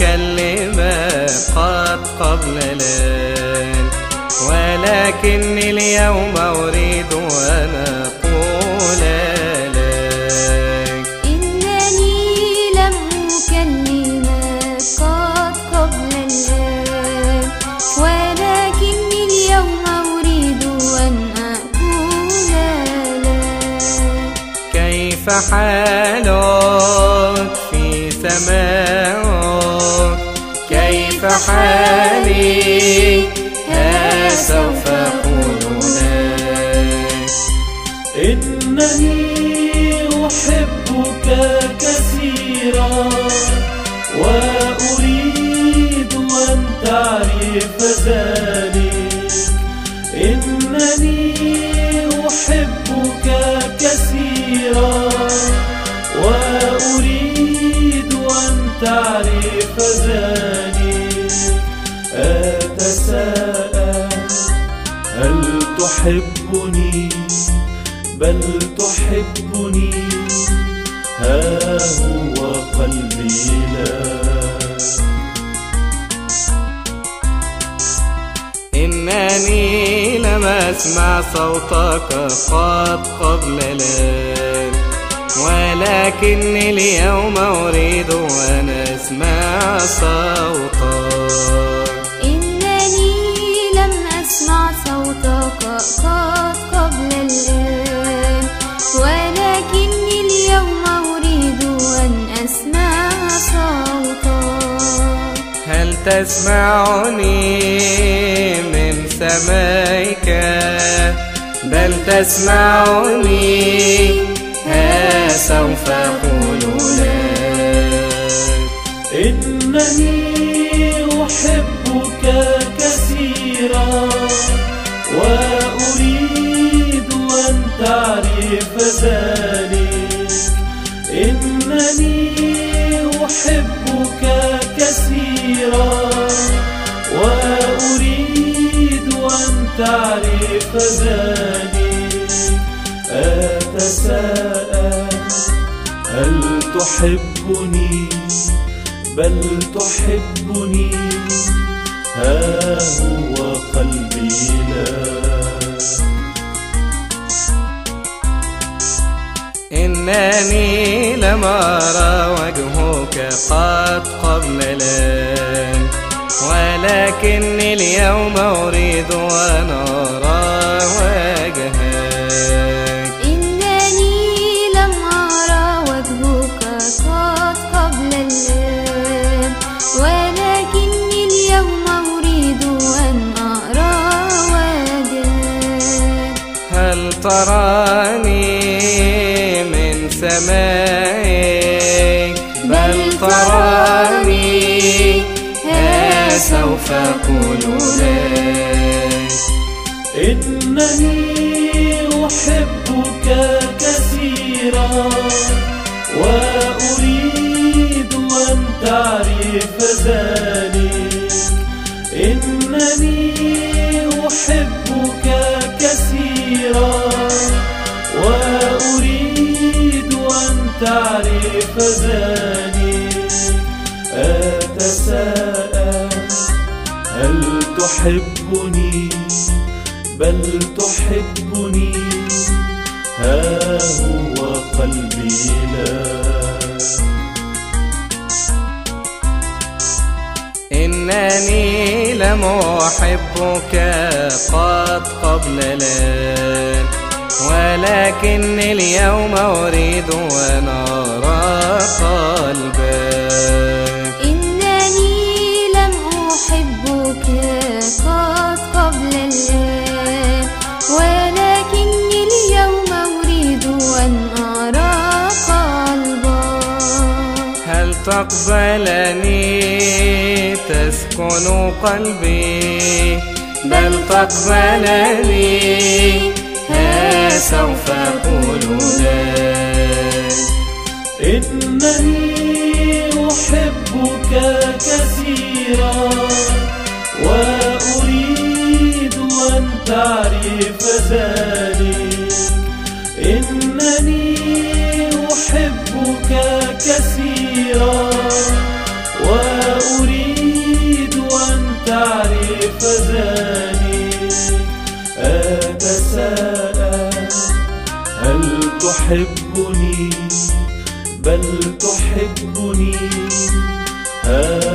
أكلمك قد قبل الآن ولكني اليوم أريد أن أقول لك. إنني لم أكلمك قد قبل الآن ولكني اليوم أريد أن أقول لك. كيف حالك؟ حالي ها سوف أقول لك إنني أحبك كثيرا وأريد أن تعرف ذلك. إنني أحبك كثيرا وأريد أن تعرف ذلك. تحبني بل تحبني. ها هو قلبي لك إنني لم أسمع صوتك قد قبل الآن ولكني اليوم أريد أن أسمع صوتك. قد قبل الآن ولكني اليوم أريد أن أسمع صوتك هل تسمعني من سمائك بل تسمعني ها سوف ذلك أتساءل هل تحبني؟ بل تحبني. ها هو قلبي لك إنني لم أرى وجهك قد قبل الآن ولكني اليوم أريد أن أرى هل تراني من سمائك بل تراني ها سوف أقول لك. إنني أحبك كثيرا وأريد أن تعرف ذلك. إنني أحبك تعرف ذلك أتساءل هل تحبني؟ بل تحبني. ها هو قلبي لك إنني لم أحبك قد قبل الآن ولكني اليوم أريد أن أرى قلبك. إنني لم أحبك قد قبل الآن ولكني اليوم أريد أن أرى قلبك. هل تقبلني؟ تسكن قلبي. بل تقبلني. سوف أقول لك إنني أحبك كثيرا وأريد أن تعرف ذلك. إنني أحبك كثيرا تحبني بل تحبني. قلبي